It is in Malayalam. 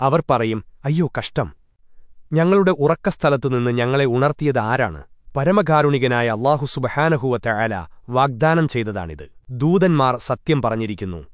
അവർ പറയും അയ്യോ കഷ്ടം. ഞങ്ങളുടെ ഉറക്കസ്ഥലത്തുനിന്ന് ഞങ്ങളെ ഉണർത്തിയത് ആരാണ്? പരമകാരുണികനായ അള്ളാഹു സുബഹാനഹുവ തയാല വാഗ്ദാനം ചെയ്തതാണിത്. ദൂതന്മാർ സത്യം പറഞ്ഞിരിക്കുന്നു.